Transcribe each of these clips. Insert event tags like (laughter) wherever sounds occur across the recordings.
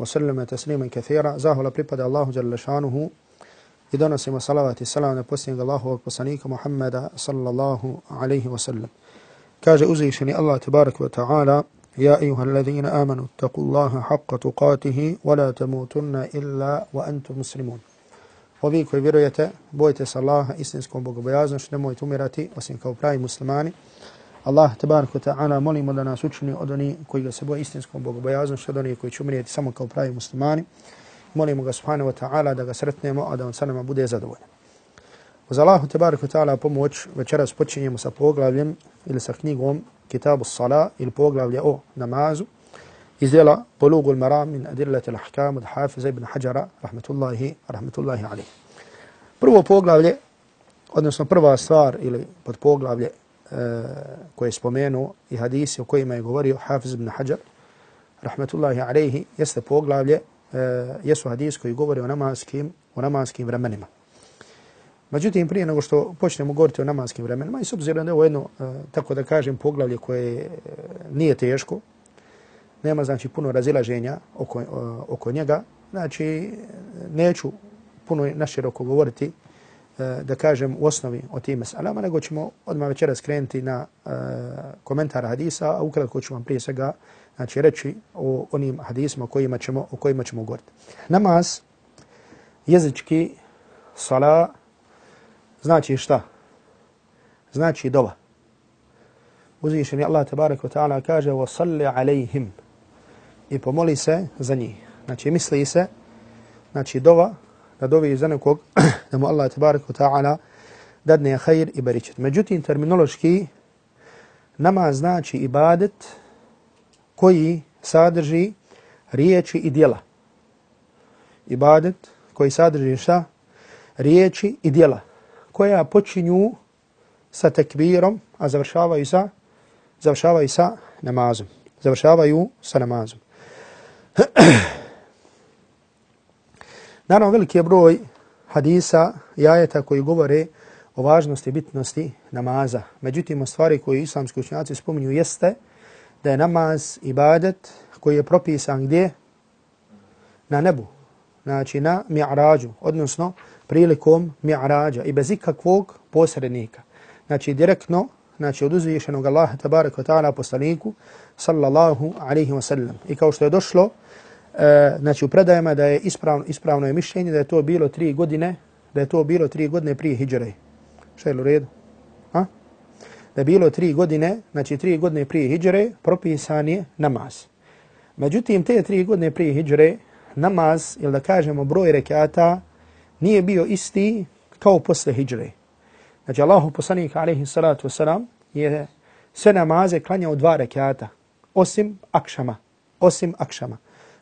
وسلم تسليما كثيرا زاهو لبريباد الله جل شانه i donosimo salavat i salam na posljednjeg Allahovog poslanika Muhammeda sallallahu alaihi wa sallam. Kaže uzvišeni Allah tabarak wa ta'ala Ja ayuha alladhina amanu taku Allaha haqqa tuqatihi wa la tamutunna illa wa antum muslimun. Ovi koji vjerujete, bojite se Allaha istinskom bogobojaznošću, nemojte umirati osim kao pravi muslimani. Allah tabaraka ta'ala molimo da nas učini od onih koji ga se boje istinskom bogobojaznošću, od onih koji će umrijeti samo kao pravi muslimani. Molimo ga subhanahu wa ta'ala da ga sretnemo, a da on sa nama bude zadovoljan. Uz Allahu tabaraka ta'ala pomoć večeras počinjemo sa poglavljem ili sa knjigom Kitabu Sala ili poglavlje o namazu iz djela Bulugul Maram min Adillati al-Ahkam od Hafiza ibn Hajara rahmetullahi, rahmetullahi alaihi. Prvo poglavlje, odnosno prva stvar ili pod poglavlje Eh, koje je spomenuo i hadisi o kojima je govorio Hafiz ibn Hajar, rahmetullahi alaihi, jeste poglavlje, eh, jesu hadis koji govori o namaskim, o namaskim vremenima. Međutim, prije nego što počnemo govoriti o namaskim vremenima, i s obzirom da je ovo jedno, eh, tako da kažem, poglavlje koje nije teško, nema znači puno razilaženja oko, oko njega, znači neću puno naširoko govoriti da kažem u osnovi o tim mesalama, nego ćemo odmah večera skrenuti na uh, komentar hadisa, a ukratko ću vam prije svega znači, reći o onim hadisima o kojima ćemo, o kojima ćemo govoriti. Namaz, jezički, sala, znači šta? Znači dova. Uzvišen je Allah tabarak wa ta'ala kaže وَصَلِّ عَلَيْهِمْ i pomoli se za njih. Znači misli se, znači dova, da dovi za nekog (clears throat) da mu Allah tabaraka ta'ala dadne khair i baričet. Međutim, terminološki nama znači ibadet koji sadrži riječi i dijela. Ibadet koji sadrži šta? Riječi i dijela koja počinju sa tekbirom, a završavaju sa završavaju sa namazom. Završavaju sa namazom. (clears throat) Naravno, veliki je broj hadisa i ajeta koji govore o važnosti i bitnosti namaza. Međutim, o stvari koje islamski učenjaci spominju jeste da je namaz ibadet koji je propisan gdje? Na nebu. Znači na mi'rađu, odnosno prilikom mi'rađa i bez ikakvog posrednika. Znači direktno, znači od uzvišenog Allaha tabaraka ta'ala poslaniku sallallahu alaihi wa sallam. I kao što je došlo, e, znači u predajama da je ispravno, ispravno je mišljenje da je to bilo tri godine, da je to bilo tri godine prije hijđare. Šta je u redu? Ha? Da je bilo tri godine, znači tri godine prije hijđare, propisan je namaz. Međutim, te tri godine prije hijđare, namaz, ili da kažemo broj rekata, nije bio isti kao posle hijđare. Znači, Allahu poslanik, alaihi salatu wasalam, je sve namaze klanjao dva rekata, osim akšama, osim akšama.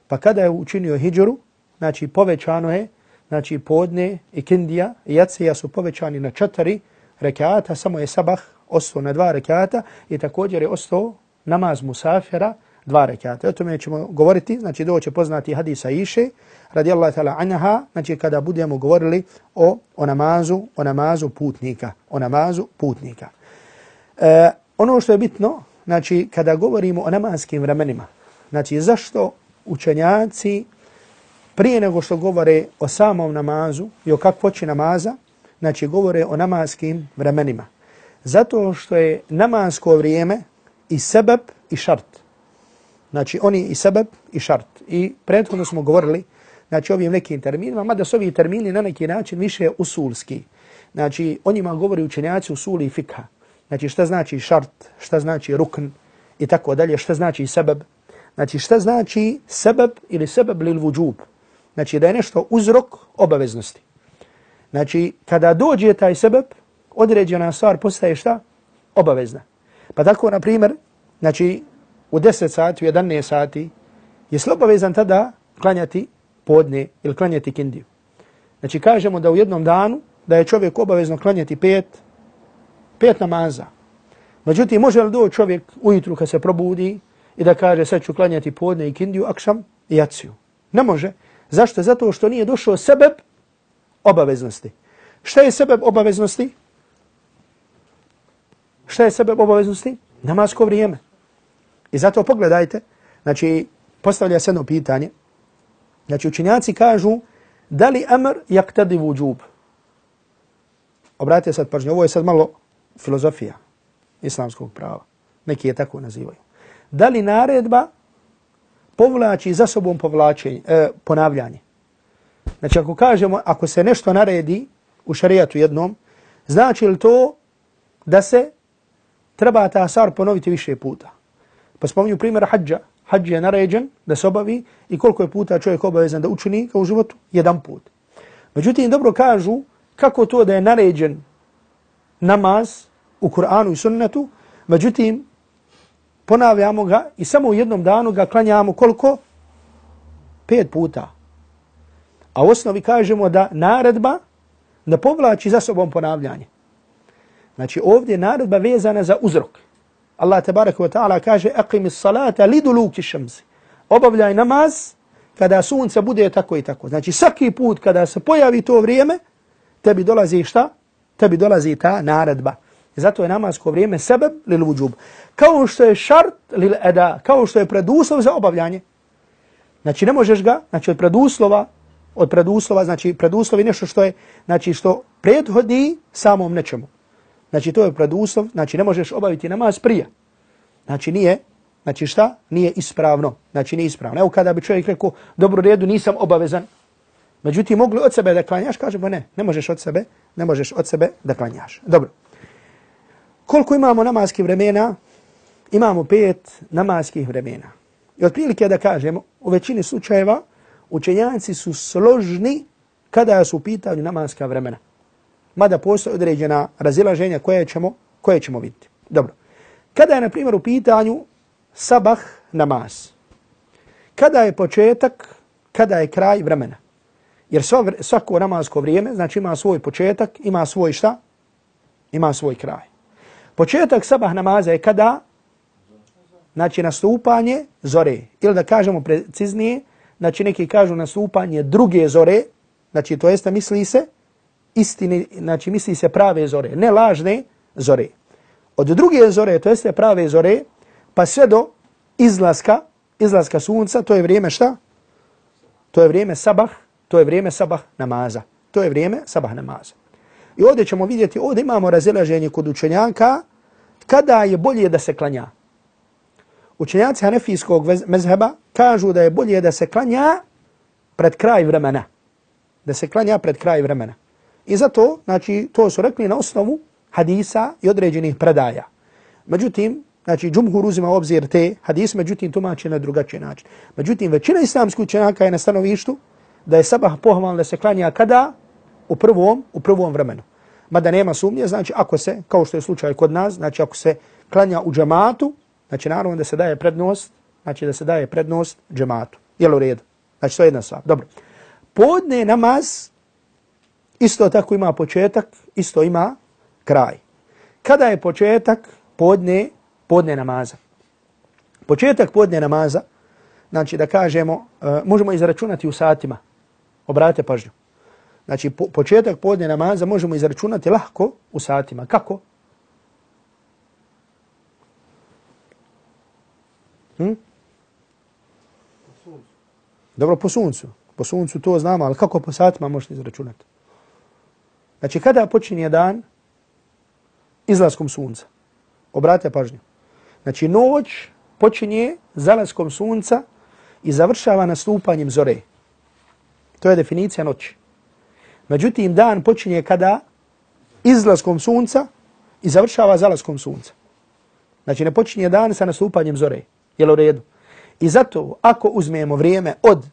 Pa kada je učinio hijđru, znači povećano je, znači podne i kindija i jacija su povećani na četiri rekata, samo je sabah ostao na dva rekata i također je ostao namaz musafira dva rekata. O tome ćemo govoriti, znači doće poznati hadisa iše, radijallahu ta'ala anha, znači kada budemo govorili o, o namazu, o namazu putnika, o namazu putnika. E, ono što je bitno, znači kada govorimo o namanskim vremenima, znači zašto učenjaci prije nego što govore o samom namazu i o kakvoći namaza, znači govore o namaskim vremenima. Zato što je namasko vrijeme i sebeb i šart. Znači oni i sebeb i šart. I prethodno smo govorili znači ovim nekim terminima, mada su ovi termini na neki način više usulski. Znači, o njima govori učenjaci usuli i fikha. Znači, šta znači šart, šta znači rukn i tako dalje, šta znači sebeb. Znači, šta znači sebeb ili sebeb lil vujub. Znači, da je nešto uzrok obaveznosti. Znači, kada dođe taj sebeb, određena stvar postaje šta? Obavezna. Pa tako, na primjer, znači, u 10 sati, u 11 sati, je obavezan tada klanjati podne ili klanjati kindiju. Znači, kažemo da u jednom danu, da je čovjek obavezno klanjati pet, pet namaza. Međutim, može li doći čovjek ujutru kad se probudi i da kaže sad ću klanjati podne i kindiju, akšam i jaciju? Ne može. Zašto? Zato što nije došao sebeb obaveznosti. Šta je sebeb obaveznosti? Šta je sebeb obaveznosti? Namasko vrijeme. I zato pogledajte, znači, postavlja se jedno pitanje. Znači, učinjaci kažu, da li amr jaktadi vujub? Obratite sad pažnje, ovo je sad malo filozofija islamskog prava. Neki je tako nazivaju. Da li naredba povlači za sobom povlačenje, e, ponavljanje? Znači, ako kažemo, ako se nešto naredi u šarijatu jednom, znači li to da se treba ta asar ponoviti više puta? Pa spominju primjer hađa. Hađ je naređen da se obavi i koliko je puta čovjek obavezan da učini kao u životu? Jedan put. Međutim, dobro kažu kako to da je naređen namaz u Kur'anu i sunnetu, međutim, ponavljamo ga i samo u jednom danu ga klanjamo koliko? Pet puta. A u osnovi kažemo da naredba da povlači za sobom ponavljanje. Znači ovdje je naredba vezana za uzrok. Allah tabaraka wa ta'ala kaže aqimi salata liduluki shamsi. Obavljaj namaz kada sunce bude tako i tako. Znači svaki put kada se pojavi to vrijeme, tebi dolazi šta? Tebi dolazi ta naredba. Zato je namasko vrijeme sebeb lil vujub. Kao što je šart lil eda, kao što je preduslov za obavljanje. Znači ne možeš ga, znači od preduslova, od preduslova, znači preduslov je nešto što je, znači što prethodi samom nečemu. Znači to je preduslov, znači ne možeš obaviti namaz prije. Znači nije, znači šta? Nije ispravno. Znači nije ispravno. Evo kada bi čovjek rekao, dobro redu, nisam obavezan. Međutim, mogli od sebe da klanjaš? Kažemo ne, ne možeš od sebe, ne možeš od sebe da klanjaš. Dobro. Koliko imamo namaskih vremena? Imamo pet namaskih vremena. I otprilike da kažemo, u većini slučajeva učenjanci su složni kada su u pitanju namaska vremena mada postoje određena razilaženja koje ćemo, koje ćemo vidjeti. Dobro. Kada je, na primjer, u pitanju sabah namaz? Kada je početak, kada je kraj vremena? Jer svako namasko vrijeme, znači ima svoj početak, ima svoj šta? Ima svoj kraj. Početak sabah namaza je kada? Znači nastupanje zore. Ili da kažemo preciznije, znači neki kažu nastupanje druge zore, znači to jeste misli se istine, znači misli se prave zore, ne lažne zore. Od druge zore, to jeste prave zore, pa sve do izlaska, izlaska sunca, to je vrijeme šta? To je vrijeme sabah, to je vrijeme sabah namaza. To je vrijeme sabah namaza. I ovdje ćemo vidjeti, ovdje imamo razilaženje kod učenjaka, kada je bolje da se klanja. Učenjaci hanefijskog mezheba kažu da je bolje da se klanja pred kraj vremena. Da se klanja pred kraj vremena. I zato, znači, to su rekli na osnovu hadisa i određenih predaja. Međutim, znači, džumhur uzima obzir te hadise, međutim, tumači na drugačiji način. Međutim, većina islamskih učenjaka je na stanovištu da je sabah pohvalno da se klanja kada? U prvom, u prvom vremenu. Mada nema sumnje, znači, ako se, kao što je slučaj kod nas, znači, ako se klanja u džematu, znači, naravno da se daje prednost, znači, da se daje prednost džematu. Jel u redu? Znači, to je jedna stvar. Dobro. Podne namaz, Isto tako ima početak, isto ima kraj. Kada je početak podne, podne namaza? Početak podne namaza, znači da kažemo, uh, možemo izračunati u satima. Obratite pažnju. Znači po, početak podne namaza možemo izračunati lahko u satima. Kako? Hm? Dobro, po suncu. Po suncu to znamo, ali kako po satima možete izračunati? Znači, kada počinje dan? Izlaskom sunca. Obratite pažnju. Znači, noć počinje zalaskom sunca i završava nastupanjem zore. To je definicija noći. Međutim, dan počinje kada izlaskom sunca i završava zalaskom sunca. Znači, ne počinje dan sa nastupanjem zore. Jel u redu? I zato, ako uzmemo vrijeme od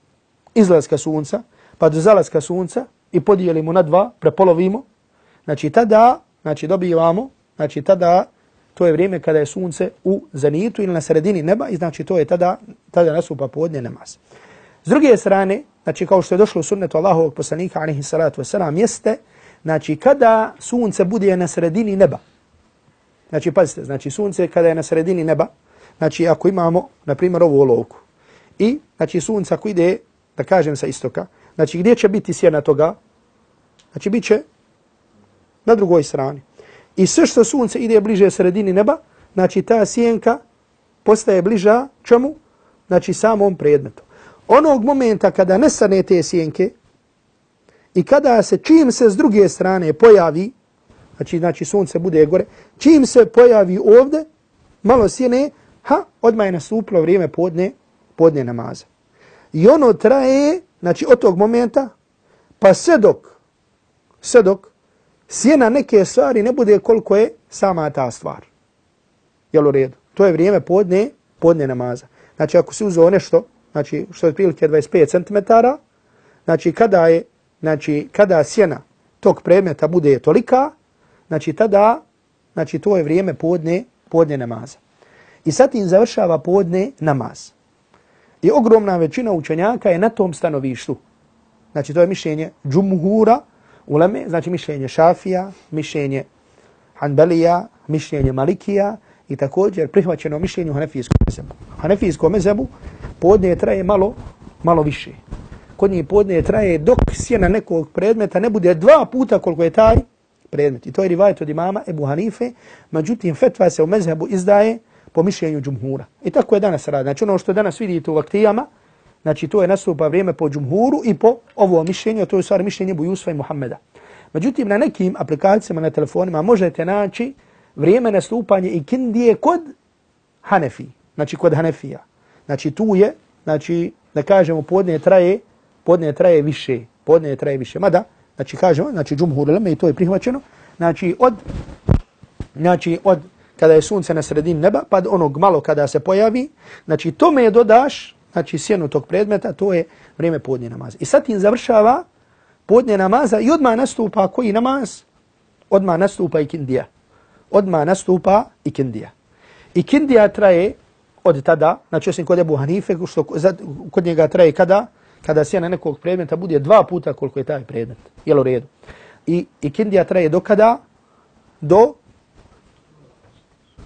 izlaska sunca, pa do zalaska sunca i podijelimo na dva, prepolovimo, znači tada, znači dobivamo, znači tada, to je vrijeme kada je sunce u zanitu ili na sredini neba i znači to je tada, tada nastupa podnje namaz. S druge strane, znači kao što je došlo u sunnetu Allahovog poslanika, alaihi salatu wasalam, jeste, znači kada sunce bude na sredini neba, znači pazite, znači sunce kada je na sredini neba, znači ako imamo, na primjer, ovu olovku i, znači sunce ako ide, da kažem sa istoka, znači gdje će biti sjena toga? Znači bit će na drugoj strani. I sve što sunce ide bliže sredini neba, znači ta sjenka postaje bliža čemu? Znači samom predmetu. Onog momenta kada nestane te sjenke i kada se čim se s druge strane pojavi, znači, znači sunce bude gore, čim se pojavi ovde, malo sjene, ha, odmah je nastupilo vrijeme podne, podne namaza. I ono traje, znači od tog momenta, pa sve dok, sve dok, sjena neke stvari ne bude koliko je sama ta stvar. Jel u redu? To je vrijeme podne, podne namaza. Znači ako si uzeo nešto, znači što je prilike 25 cm, znači kada je, znači kada sjena tog predmeta bude tolika, znači tada, znači to je vrijeme podne, podne namaza. I sad im završava podne namaz. I ogromna većina učenjaka je na tom stanovištu. Znači to je mišljenje džumhura, uleme, znači mišljenje šafija, mišljenje hanbelija, mišljenje malikija i također prihvaćeno mišljenje u hanefijskom mezebu. Hanefijskom mezebu podne traje malo, malo više. Kod njih podne traje dok sjena nekog predmeta ne bude dva puta koliko je taj predmet. I to je rivajet od imama Ebu Hanife. Međutim, fetva se u mezhebu izdaje po mišljenju džumhura. I tako je danas rad. Znači ono što danas vidite u vaktijama, znači to je nastupa vrijeme po džumhuru i po ovo mišljenju, to je stvar mišljenje Bujusva i Muhammeda. Međutim, na nekim aplikacijama na telefonima možete naći vrijeme nastupanje i kindije kod Hanefi, znači kod Hanefija. Znači tu je, znači da kažemo podne traje, podne traje više, podne traje više. Mada, znači kažemo, znači džumhur leme i to je prihvaćeno, znači od, znači od kada je sunce na sredini neba, pa onog malo kada se pojavi, znači tome je dodaš, znači sjenu tog predmeta, to je vrijeme podne namaza. I sad tim završava podne namaza i odmah nastupa koji namaz? Odmah nastupa ikindija. Odmah nastupa ikindija. Ikindija traje od tada, znači osim kod Ebu Hanife, što kod njega traje kada? Kada sjena nekog predmeta bude dva puta koliko je taj predmet. Jel u redu? I, i kindija traje do kada? Do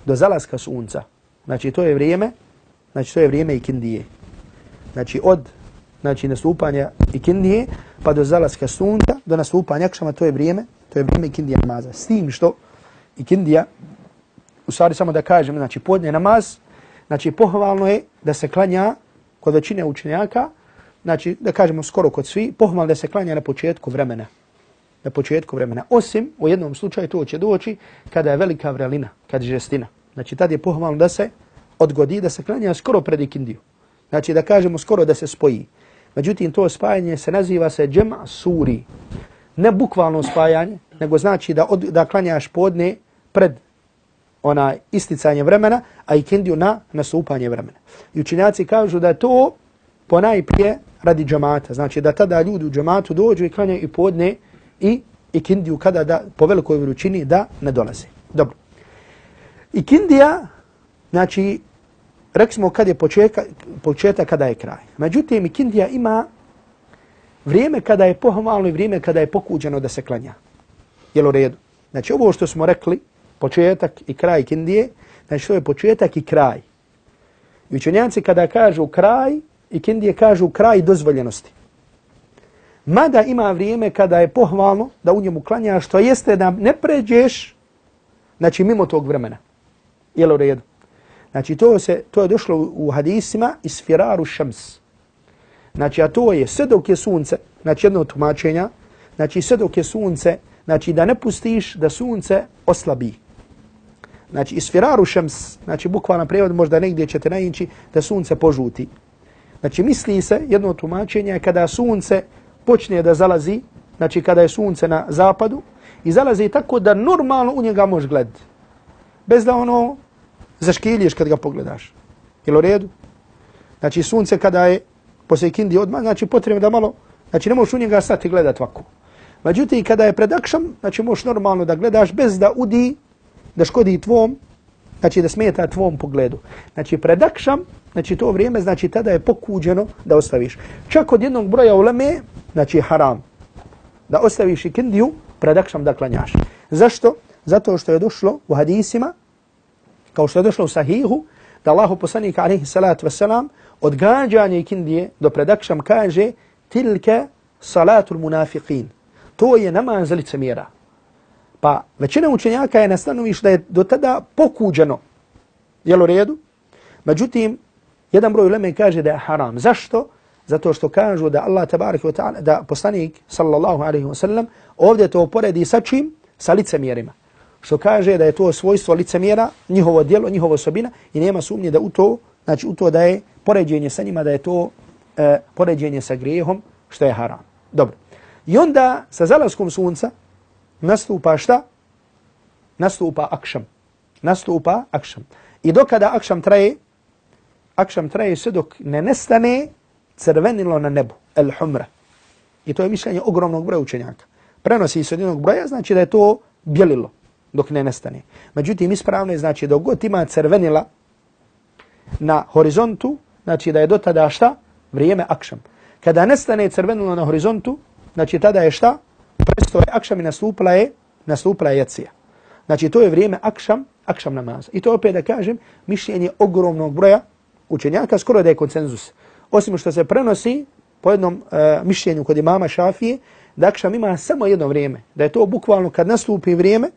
do zalaska sunca. Znači to je vrijeme, znači to je vrijeme ikindije. Znači od znači nastupanja ikindije pa do zalaska sunca, do nastupanja akšama, to je vrijeme, to je vrijeme ikindija namaza. S tim što ikindija, u stvari samo da kažem, znači podne namaz, znači pohvalno je da se klanja kod većine učenjaka, znači da kažemo skoro kod svi, pohvalno da se klanja na početku vremena. Na početku vremena. Osim u jednom slučaju to će doći kada je velika vrelina, kada je žestina. Znači tad je pohvalno da se odgodi, da se klanja skoro pred ikindiju. Znači da kažemo skoro da se spoji. Međutim, to spajanje se naziva se džema suri. Ne bukvalno spajanje, nego znači da, od, da klanjaš podne pred ona isticanje vremena, a ikindiju na nasupanje vremena. I učinjaci kažu da to ponajprije radi džamata. Znači da tada ljudi u džamatu dođu i klanjaju i podne i ikindiju kada da po velikoj vrućini da ne dolaze. Dobro. Ikindija, znači, znači, smo kad je početak, početak kada je kraj. Međutim, ikindija ima vrijeme kada je pohvalno i vrijeme kada je pokuđeno da se klanja. Jel u redu? Znači, ovo što smo rekli, početak i kraj kindije, znači to je početak i kraj. I učenjanci kada kažu kraj, i kindije kažu kraj dozvoljenosti. Mada ima vrijeme kada je pohvalno da u njemu klanjaš, to jeste da ne pređeš, znači mimo tog vremena. Jel u redu? Znači to, se, to je došlo u hadisima iz firaru Šems. Znači a to je sve dok je sunce, znači jedno tumačenja, znači sve dok je sunce, znači da ne pustiš da sunce oslabi. Znači isfiraru šems, znači bukvalan prevod možda negdje ćete najići da sunce požuti. Znači misli se jedno tumačenje kada sunce počne da zalazi, znači kada je sunce na zapadu, i zalazi tako da normalno u njega možeš gledati. Bez da ono zaškiljiš kad ga pogledaš. Jel u redu? Znači sunce kada je poslije kindi odmah, znači potrebno da malo, znači ne možeš u njega stati gledat ovako. Međutim, kada je pred akšam, znači možeš normalno da gledaš bez da udi, da škodi tvom, znači da smeta tvom pogledu. Znači pred akšam, znači to vrijeme, znači tada je pokuđeno da ostaviš. Čak od jednog broja uleme, znači haram, da ostaviš ikindiju kindiju pred akšam da klanjaš. Zašto? Zato što je došlo u hadisima, kao što je došlo u sahihu, da Allahu poslanik alaihi salatu wasalam odgađanje ikindije do predakšam kaže tilke salatul munafiqin. To je namaz za licemjera. Pa većina učenjaka je na stanoviš da je do tada pokuđeno. Jel u redu? Međutim, jedan broj uleme kaže da je haram. Zašto? Zato što kažu da Allah tabarak wa ta'ala, da poslanik sallallahu alaihi wa sallam ovdje to poredi sa čim? Sa licemjerima. Što kaže da je to svojstvo licemjera, njihovo djelo, njihova osobina i nema sumnje da u to, znači u to da je poređenje sa njima, da je to e, poređenje sa grijehom, što je haram. Dobro. I onda sa zalaskom sunca nastupa šta? Nastupa akšam. Nastupa akšam. I dokada akšam traje, akšam traje sve dok ne nestane crvenilo na nebu, el humra. I to je mišljenje ogromnog broja učenjaka. Prenosi se od jednog broja, znači da je to bjelilo dok ne nestane. Međutim, ispravno je znači dok god ima crvenila na horizontu, znači da je do tada šta? Vrijeme akšam. Kada nestane crvenilo na horizontu, znači tada je šta? Presto je akšam i nastupila je, nastupila je jacija. Znači to je vrijeme akšam, akšam namaza. I to opet da kažem, mišljenje ogromnog broja učenjaka, skoro da je koncenzus. Osim što se prenosi po jednom uh, mišljenju kod imama Šafije, da akšam ima samo jedno vrijeme. Da je to bukvalno kad nastupi vrijeme,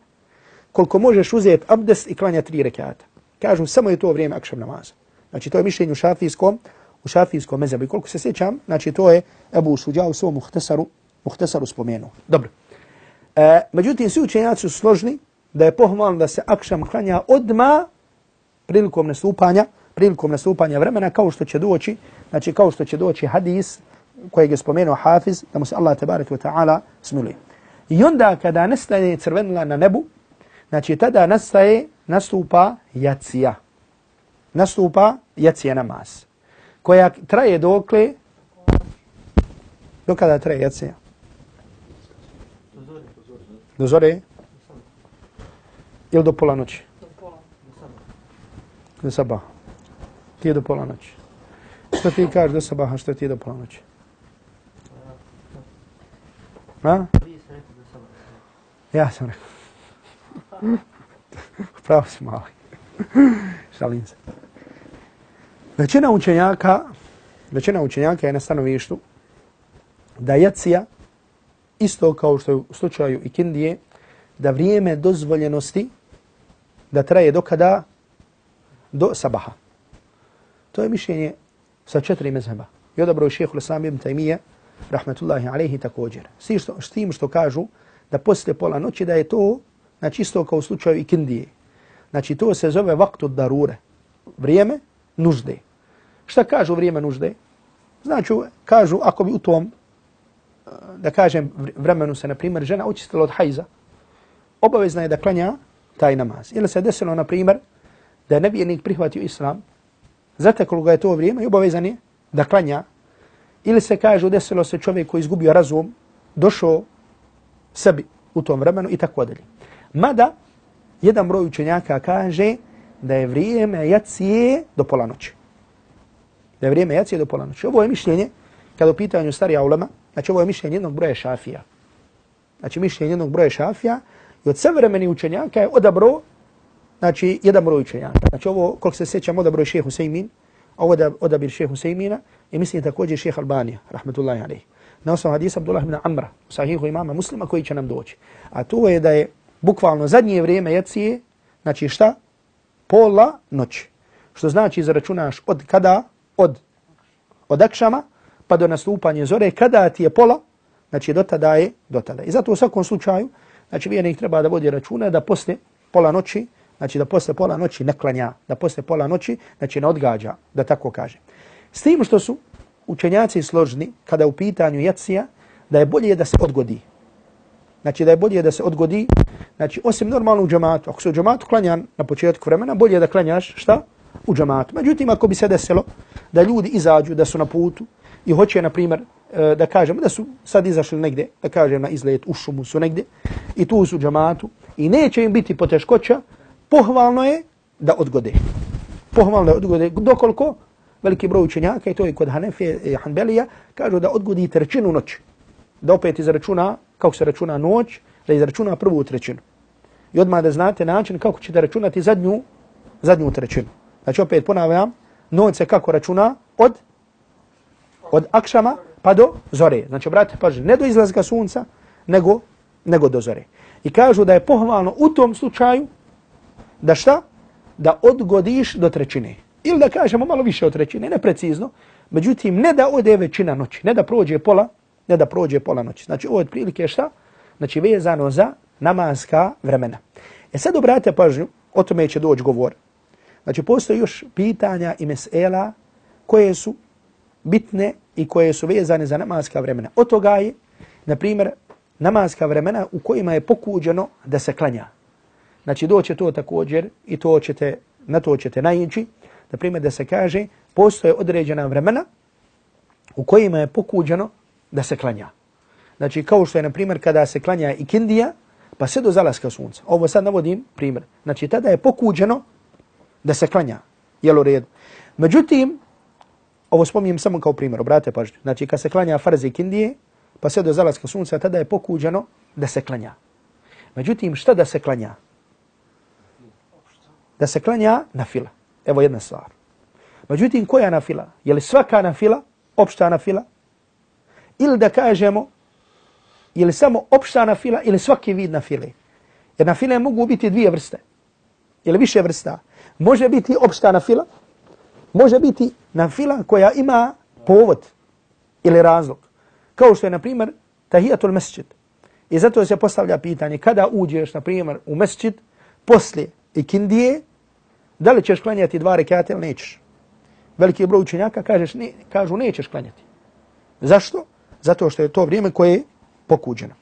koliko možeš uzeti abdest i klanja tri rekata. Kažu, samo je to vrijeme akšam namaza. Znači, to je mišljenje u šafijskom, u šafijskom mezabu. I koliko se sjećam, znači, to je Ebu Suđa u svom muhtesaru, muhtesaru spomenuo. Dobro. E, međutim, svi učenjaci su složni da je pohvalno da se akšam klanja odma prilikom nastupanja, prilikom nastupanja vremena, kao što će doći, znači, kao što će doći hadis kojeg je spomenuo Hafiz, da mu se Allah tabarak wa ta'ala smiluje. I onda kada nestane crvenila na nebu, Znači, tada nastaje, nastupa jacija. Nastupa jacija namaz. Koja traje dokle? Do kada traje jacija? Do zore? Ili do pola noći? Do sabaha. Ti je do pola noći. Što ti kažeš do sabaha, što ti je do pola noći? Ha? Ja sam rekao. Pravo si mali. Šalim se. Većina učenjaka, većina učenjaka je na stanovištu da jacija, isto kao što je u slučaju ikindije, da vrijeme dozvoljenosti da traje do kada? Do sabaha. To je mišljenje sa četiri mezheba. I odabro je šehehu l-Islam ibn Taymiye, rahmetullahi alaihi također. S tim što kažu da posle pola noći da je to Znači isto kao u slučaju ikindije. Znači to se zove vaktu darure. Vrijeme nužde. Šta kažu vrijeme nužde? Znači kažu ako bi u tom, da kažem vremenu se na primjer žena očistila od hajza, obavezna je da klanja taj namaz. Ili se desilo na primjer da je nevijenik prihvatio islam, zateklo ga je to vrijeme i obavezan je da klanja. Ili se kaže desilo se čovjek koji izgubio razum, došao sebi u tom vremenu i tako dalje. Mada, jedan broj učenjaka kaže da je vrijeme jacije do pola noći. Da je vrijeme jacije do pola noći. Ovo je mišljenje, kada u pitanju starija ulema, znači ovo je mišljenje jednog broja šafija. Znači mišljenje jednog broja šafija i od savremeni učenjaka je odabro, znači jedan broj učenjaka. Znači ovo, koliko se sjećam, odabro je šehe Husaymin, a ovo odabir šehe Husaymina i mislim također šehe Albanija, rahmetullahi alaihi. Na osnovu hadisa Abdullah ibn Amra, sahihu imama muslima koji će nam doći. A to je da je bukvalno zadnje vrijeme jacije, znači šta? Pola noći. Što znači zaračunaš od kada? Od, od akšama pa do nastupanja zore. Kada ti je pola? Znači do tada je do tada. I zato u svakom slučaju, znači vijenik treba da vodi računa da posle pola noći, znači da posle pola noći ne klanja, da posle pola noći, znači ne odgađa, da tako kaže. S tim što su učenjaci složni, kada u pitanju jacija, da je bolje da se odgodi. Znači da je bolje da se odgodi, znači osim normalno u džamatu. Ako se u džamatu klanja na početku vremena, bolje da klanjaš šta? U džamatu. Međutim, ako bi se desilo da ljudi izađu, da su na putu i hoće, na primjer, e, da kažemo da su sad izašli negde, da kažem na izlet u šumu su negde i tu su džamatu i neće im biti poteškoća, pohvalno je da odgode. Pohvalno je odgode. Dokoliko? Veliki broj učenjaka i to je kod Hanefije i e, Hanbelija kažu da odgodi trećinu noći. Da opet izračuna kako se računa noć, da izračuna prvu trećinu. I odmah da znate način kako ćete računati zadnju, zadnju trećinu. Znači opet ponavljam, noć se kako računa od, od akšama pa do zore. Znači obratite pažnje, ne do izlazka sunca, nego, nego do zore. I kažu da je pohvalno u tom slučaju da šta? Da odgodiš do trećine. Ili da kažemo malo više od trećine, neprecizno. Međutim, ne da ode većina noći, ne da prođe pola, ne da prođe pola noći. Znači ovo je prilike šta? Znači vezano za namaska vremena. E sad obratite pažnju, o tome će doći govor. Znači postoji još pitanja i mesela koje su bitne i koje su vezane za namaska vremena. Od toga je, na primjer, namaska vremena u kojima je pokuđeno da se klanja. Znači doće to također i to ćete, na to ćete najići. Na primjer da se kaže, postoje određena vremena u kojima je pokuđeno da se klanja. Znači, kao što je, na primjer, kada se klanja ikindija pa sve do zalaska sunca. Ovo sad navodim primjer. Znači, tada je pokuđeno da se klanja. Jel u redu? Međutim, ovo spominjem samo kao primjer, obrate pažnju. Znači, kad se klanja farze kindije, pa sve do zalaska sunca, tada je pokuđeno da se klanja. Međutim, šta da se klanja? Da se klanja na fila. Evo jedna stvar. Međutim, koja na fila? Je li svaka na fila, opšta na fila, ili da kažemo je li samo opšta na fila ili svaki vid na file. Jer na file mogu biti dvije vrste. Ili više vrsta. Može biti opšta na fila, može biti na fila koja ima povod ili razlog. Kao što je, na primjer, tahijatul mesčid. I zato se postavlja pitanje, kada uđeš, na primjer, u mesčid, poslije ikindije, da li ćeš klanjati dva rekata ili nećeš? Veliki broj učenjaka kažeš, ne, kažu nećeš klanjati. Zašto? zato što je to vrijeme koje je pokuđeno.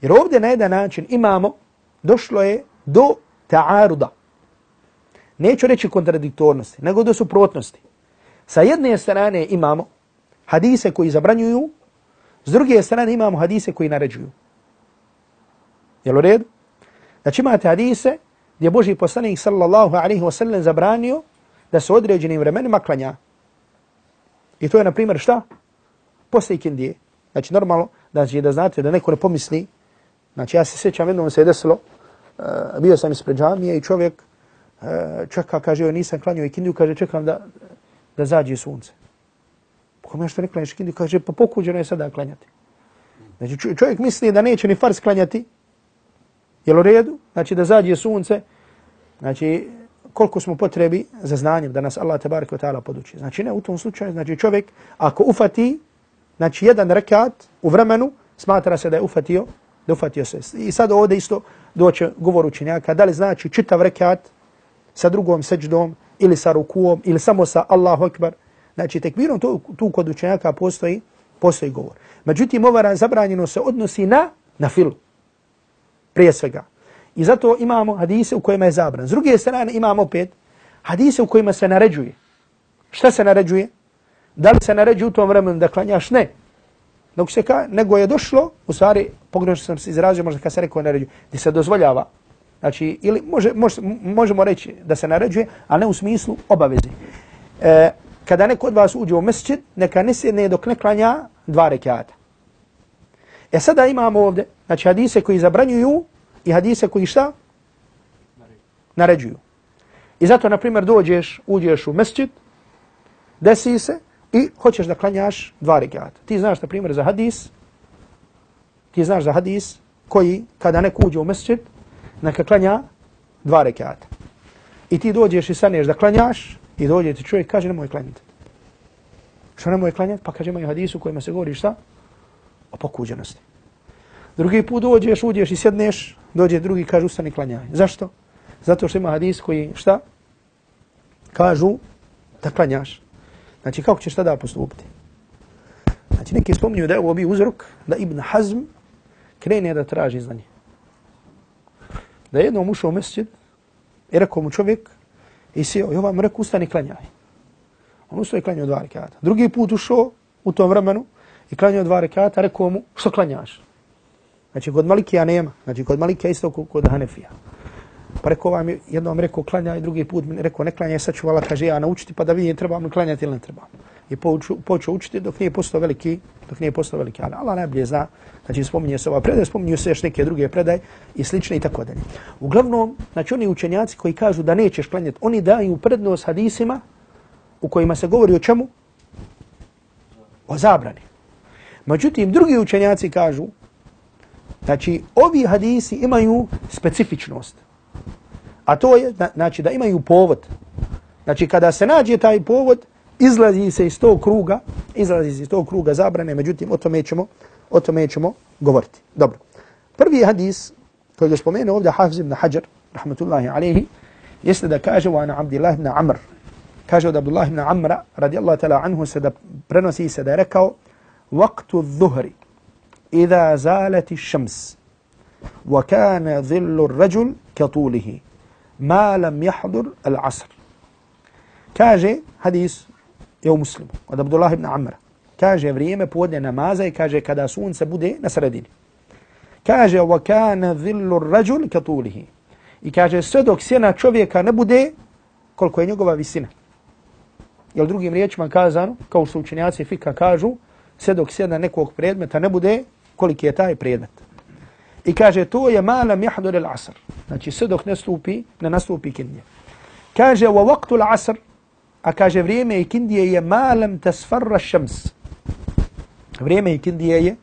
Jer ovdje na jedan način imamo, došlo je do ta'aruda. Neću reći kontradiktornosti, nego do suprotnosti. Sa jedne strane imamo hadise koji zabranjuju, s druge strane imamo hadise koji naređuju. Jel u redu? Znači imate hadise gdje Boži poslanik sallallahu alaihi wa sallam zabranio da se određenim vremenima klanja. I to je, na primjer, šta? Posle ikindije. Znači normalno da da znate da neko ne pomisli. Znači ja se sjećam jednom se je desilo, uh, bio sam ispred džamije i čovjek čeka, kaže, joj nisam klanio i kaže, čekam da, da zađe sunce. Kome što ne klanjaš ikindiju? kaže, pa pokuđeno je sada klanjati. Znači čovjek misli da neće ni fars klanjati, jel u redu? Znači da zađe sunce, znači koliko smo potrebi za znanjem da nas Allah tabaraka wa ta'ala poduči. Znači ne u tom slučaju, znači čovjek ako ufati znači jedan rekat u vremenu smatra se da je ufatio, da ufatio se. I sad ovdje isto doće govor učenjaka, da li znači čitav rekat sa drugom seđdom ili sa rukuom ili samo sa Allahu Akbar. Znači tekbirom tu, tu kod učenjaka postoji, postoji govor. Međutim, ova zabranjeno se odnosi na, na filu. Prije svega. I zato imamo hadise u kojima je zabran. S druge strane imamo opet hadise u kojima se naređuje. Šta se naređuje? Da li se naređuje u tom vremenu da klanjaš? Ne. Dok se ka, nego je došlo, u stvari, pogrešno sam se izrazio, možda kad se rekao naređuje, gdje se dozvoljava. Znači, ili može, može, možemo reći da se naređuje, a ne u smislu obaveze. E, kada neko od vas uđe u mesčit, neka ne sjedne dok ne klanja dva rekiata. E sada imamo ovdje, znači hadise koji zabranjuju i hadise koji šta? Naređuju. I zato, na primjer, dođeš, uđeš u mesčit, desi se, i hoćeš da klanjaš dva rekiata. Ti znaš, na primjer, za hadis, ti znaš za hadis koji, kada neko uđe u mesčid, neka klanja dva rekiata. I ti dođeš i sanješ da klanjaš i dođe ti čovjek kaže nemoj klanjati. Što nemoj klanjati? Pa kaže imaju hadisu kojima se govori šta? O pokuđenosti. Drugi put dođeš, uđeš i sjedneš, dođe drugi kaže ustani klanjaj. Zašto? Zato što ima hadis koji šta? Kažu da klanjaš. Znači, kako ćeš tada postupiti? Znači neki spominju da je ovo bio uzrok da Ibn Hazm krene da traži znanje. Da je jednom ušao u mesjid i rekao mu čovjek i sjeo i ovaj rekao ustani klanjaj. On ustao i klanjao dva rekata. Drugi put ušao u tom vremenu i klanjao dva rekata, rekao mu što klanjaš? Znači kod Malikija nema, znači kod Malikija isto kod Hanefija. Pa rekao vam jednom rekao klanja i drugi put mi rekao ne klanjaj, sad ću vala kaže ja naučiti pa da vidim trebam li klanjati ili ne trebam. I počeo učiti dok nije postao veliki, dok nije postao veliki, ali Allah najbolje zna, znači spominje se ova predaj, spominju se još neke druge predaj i slične i tako dalje. Uglavnom, znači oni učenjaci koji kažu da nećeš klanjati, oni daju prednost hadisima u kojima se govori o čemu? O zabrani. Međutim, drugi učenjaci kažu, znači ovi hadisi imaju specifičnost. A to je, znači, da imaju povod. Znači, kada se nađe taj povod, izlazi se iz tog kruga, izlazi se iz tog kruga zabrane, međutim, o tome ćemo, o tome ćemo govoriti. Dobro. Prvi hadis, koji je spomenuo ovdje Hafiz ibn Hajar, rahmatullahi alaihi, jeste da kaže wa ana Abdullah ibn Amr. Kaže od Abdullah ibn Amra, radijallahu ta'ala anhu, se da prenosi se da je الظهر إذا زالت الشمس وكان ظل الرجل ما لم يحضر العصر كاجي حديث يو مسلم od Abdullah ibn Amra. Kaže vrijeme podne namaza i kaže kada sunce bude na sredini. Kaže wa kana dhillu ar-rajul katulihi. I kaže sve dok sjena čovjeka ne bude koliko je njegova visina. Jel drugim riječima kazano, kao što učenjaci fika kažu, sve dok sjena nekog predmeta ne bude koliki je taj predmet. I kaže to je malam jahdur il asr. Znači sve dok ne stupi, ne nastupi kindije. Kaže wa waqtu il asr, a kaže vrijeme ikindije je malem tasfarra šems. Vrijeme ikindije je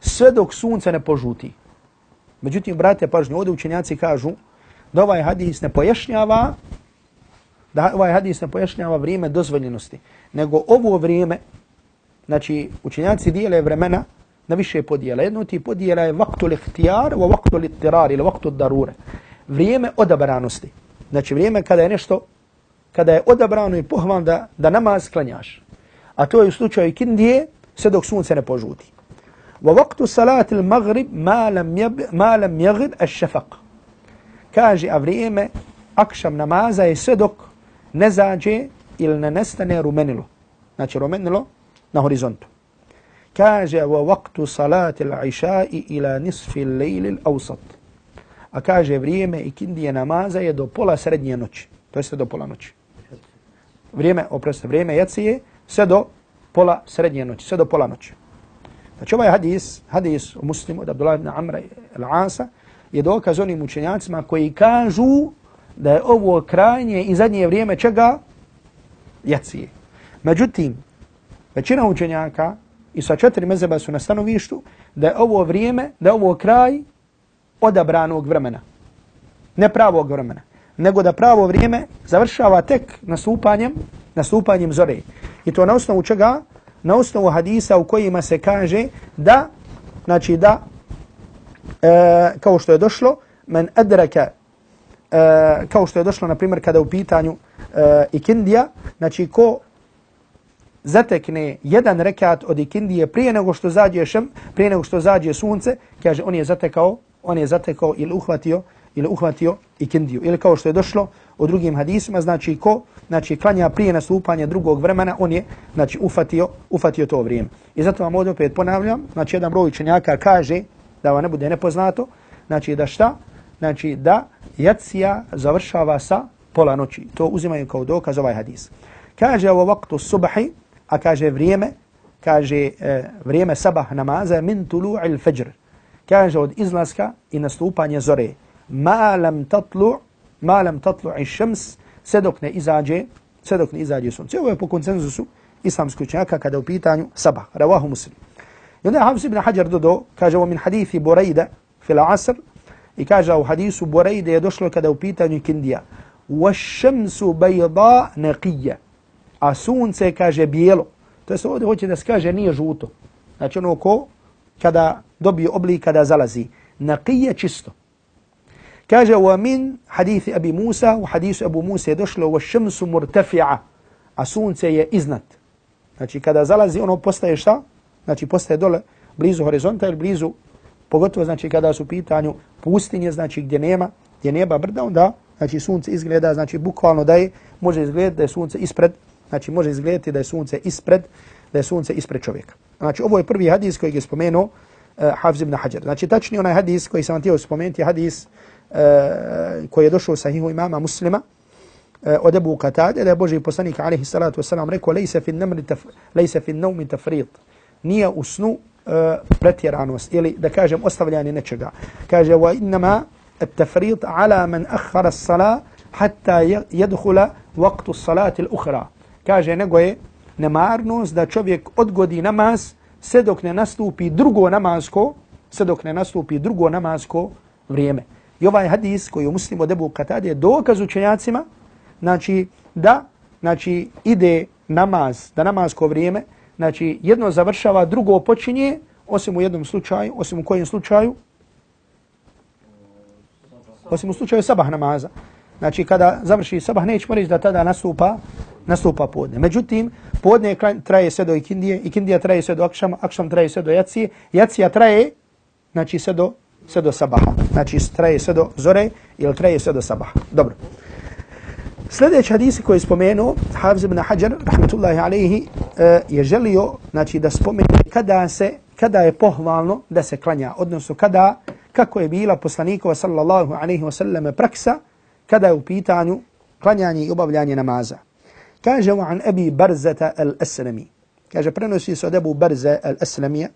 sve dok sunce ne požuti. Međutim, brate, pažnje, ovdje učenjaci kažu da ovaj hadis ne pojašnjava da ovaj hadis ne pojašnjava vrijeme dozvoljenosti, nego ovo vrijeme, znači učenjaci dijele vremena na više podijela. Jedno ti podijela je vaktul ihtijar, wa vaktu littirar ili vaktul darure. Vrijeme odabranosti. Znači vrijeme kada je nešto, kada je odabrano i pohvalno da, da namaz klanjaš. A to je u slučaju kindije sve dok sunce ne požuti. Wa waqtu salati al-maghrib ma lam, ma lam jagir al shafaq Kaže, a vrijeme akşam namaza je sve dok ne zađe ili ne nestane rumenilo. Znači rumenilo na horizontu kaže wa waqtu salati al-isha'i ila nisfi al-layl al-awsat. A kaže vrijeme ikindije namaza je do pola srednje noći. To jest do pola noći. Vrijeme, oprosti, vrijeme jacije sve do pola srednje noći, sve do pola noći. Znači ovaj hadis, hadis u muslimu od Abdullah ibn Amra al-Asa je dokaz onim učenjacima koji kažu da je ovo krajnje i zadnje vrijeme čega? Jacije. Međutim, većina učenjaka i sa četiri mezeba su na stanovištu da je ovo vrijeme, da je ovo kraj odabranog vremena. Ne pravog vremena, nego da pravo vrijeme završava tek nastupanjem, nastupanjem zore. I to na osnovu čega? Na osnovu hadisa u kojima se kaže da, znači da, e, kao što je došlo, men adraka, e, kao što je došlo, na primjer, kada u pitanju e, ikindija, znači ko zatekne jedan rekat od ikindije prije nego što zađe šem, prije nego što zađe sunce, kaže on je zatekao, on je zatekao ili uhvatio ili uhvatio ikindiju. Ili kao što je došlo u drugim hadisima, znači ko znači klanja prije nastupanja drugog vremena, on je znači ufatio, ufatio to vrijeme. I zato vam ovdje opet ponavljam, znači jedan broj učenjaka kaže da vam ne bude nepoznato, znači da šta? Znači da jacija završava sa pola noći. To uzimaju kao dokaz ovaj hadis. Kaže ovo vaktu subahi, a kaže vrijeme, kaže e, vrijeme sabah namaza min tulu'il fajr. Kaže od izlaska i nastupanje zore. ما لم تطلع ما لم تطلع الشمس سدوك ني ازاجي سدوك ني ازاجي سون. سيوه يبو كونسنسوسو إسلامسكو چنكا كدو بيتانيو سبا. رواه مسلم. يوني حافظ ابن حجر دو دو كاجو من حديث بريدة في العصر يكاجو حديث بريدة يدوشلو كدو بيتانيو كنديا. والشمس بيضاء نقية. أسون سي كاجي بيلو. تسو ودي هوتي دس كاجي نية جوتو Znači ono ko kada dobije oblik, kada zalazi, nakije čisto. Kaže wa min hadithi Abi Musa, u hadisu Abu Musa je došlo wa šemsu murtafi'a, a sunce je iznad. Znači kada zalazi ono postaje šta? znači postaje dole blizu horizonta ili blizu, pogotovo znači kada su u pitanju pustinje, znači gdje nema, gdje nema brda, onda znači sunce izgleda, znači bukvalno da je, može izgledati da je sunce ispred, znači može izgledati da je sunce ispred, da je sunce ispred čovjeka. Znači ovo je prvi hadis koji je spomenuo uh, Hafiz ibn Hajar. Znači tačni onaj hadis koji sam vam htio spomenuti je hadis uh, koji je došao u sahihu imama muslima uh, od Ebu Qatade, da je Boži poslanik alaihi salatu wasalam rekao lejse fin, namri taf, lejse fin naumi tafrit. Nije u snu uh, pretjeranost ili da kažem ostavljanje nečega. Kaže wa innama التفريط على من أخر الصلاة حتى يدخل وقت الصلاة الأخرى kaže nego je nemarnost da čovjek odgodi namaz sve dok ne nastupi drugo namasko, sve dok ne nastupi drugo namasko vrijeme. I ovaj hadis koji je muslim od Ebu Katade je dokaz učenjacima znači da znači ide namaz, da namasko vrijeme znači jedno završava, drugo počinje osim u jednom slučaju, osim u kojem slučaju osim u slučaju sabah namaza. Znači kada završi sabah nećemo reći da tada nastupa nastupa podne. Međutim, podne traje sve do ikindije, ikindija traje sve do akšama, akšam traje sve do jacije, jacija traje znači sve do, sve do sabaha. Znači traje sve do zore ili traje sve do sabaha. Dobro. Sljedeći hadisi koji je spomenuo, Hafiz ibn Hajar, rahmetullahi alaihi, e, je želio znači, da spomene kada, se, kada je pohvalno da se klanja, odnosno kada kako je bila poslanikova sallallahu alaihi wasallam praksa kada je u pitanju klanjanje i obavljanje namaza. Kaže mu an Abi Barzata al-Aslami. Kaže prenosi se od Abu Barza al-Aslamija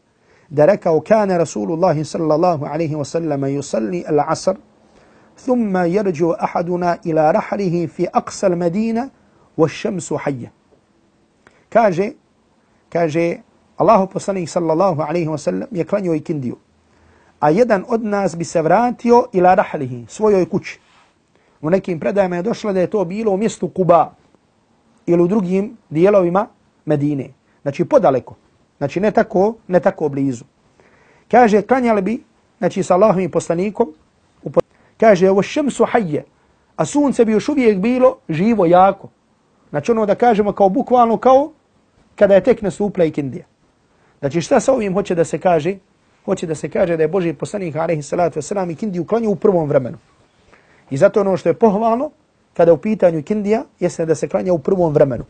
da rekao kana Rasulullah sallallahu alaihi wasallam yusalli al-asr ثم يرجو أحدنا إلى رحله في أقصى المدينة والشمس حية. كاجي كاجي الله poslanik sallallahu alaihi wasallam je klanio i kindiju. a jedan od nas bi se vratio ila rahlihi, svojoj kući. U nekim predajama je došlo da je to bilo u mjestu Kuba ili u drugim dijelovima Medine. Znači podaleko. Znači ne tako, ne tako blizu. Kaže, klanjali bi, znači sa Allahom i poslanikom, kaže, ovo šemsu hajje, a sunce bi još uvijek bilo živo, jako. Znači ono da kažemo kao bukvalno kao kada je tek nastupla ikindija. Znači šta sa ovim hoće da se kaže? hoće da se kaže da je Boži poslanik alaihi salatu wasalam ikindiju klanju u prvom vremenu. I zato ono što je pohvalno kada u pitanju kindija jeste da se klanja u prvom vremenu.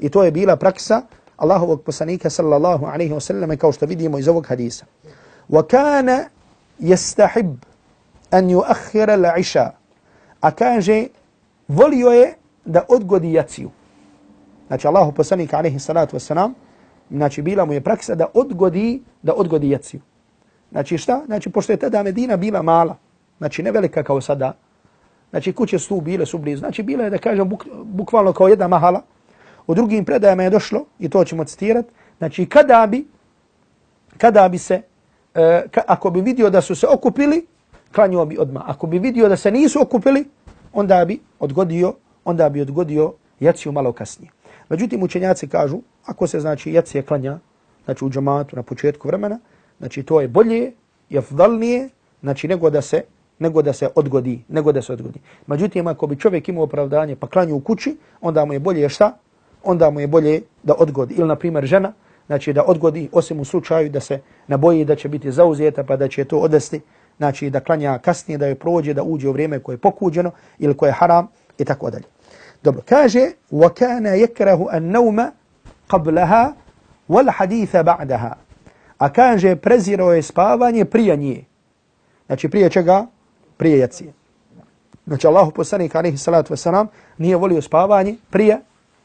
I to je bila praksa Allahovog poslanika sallallahu alaihi wasallam kao što vidimo iz ovog hadisa. Wa kana yastahib an yuakhira al-isha. A kaže volio je da odgodi jaciju. Znači Allahu poslanik alaihi salatu wasalam znači bila mu je praksa da odgodi da odgodi jaciju. Znači šta? Znači pošto je tada Medina bila mala, znači ne velika kao sada, znači kuće su bile su blizu, znači bila je da kažem buk, bukvalno kao jedna mahala, u drugim predajama je došlo, i to ćemo citirati, znači kada bi, kada bi se, e, ka, ako bi vidio da su se okupili, klanio bi odma. Ako bi vidio da se nisu okupili, onda bi odgodio, onda bi odgodio jaciju malo kasnije. Međutim, učenjaci kažu, ako se znači jacije klanja, znači u džamatu na početku vremena, znači to je bolje, je vdalnije, znači nego da se nego da se odgodi, nego da se odgodi. Međutim, ako bi čovjek imao opravdanje pa klanju u kući, onda mu je bolje šta? Onda mu je bolje da odgodi. Ili, na primjer, žena, znači da odgodi, osim u slučaju da se naboji da će biti zauzeta pa da će to odesti, znači da klanja kasnije, da je prođe, da uđe u vrijeme koje je pokuđeno ili koje je haram i tako dalje. Dobro, kaže, وَكَانَ يَكْرَهُ النَّوْمَ قَبْلَهَا وَالْحَدِيثَ بَعْدَهَا A kaže, prezirao je spavanje prije nje. Znači, prije čega? Prije jacije. Znači, Allahu poslanik, alaihi salatu wasalam, nije volio spavanje prije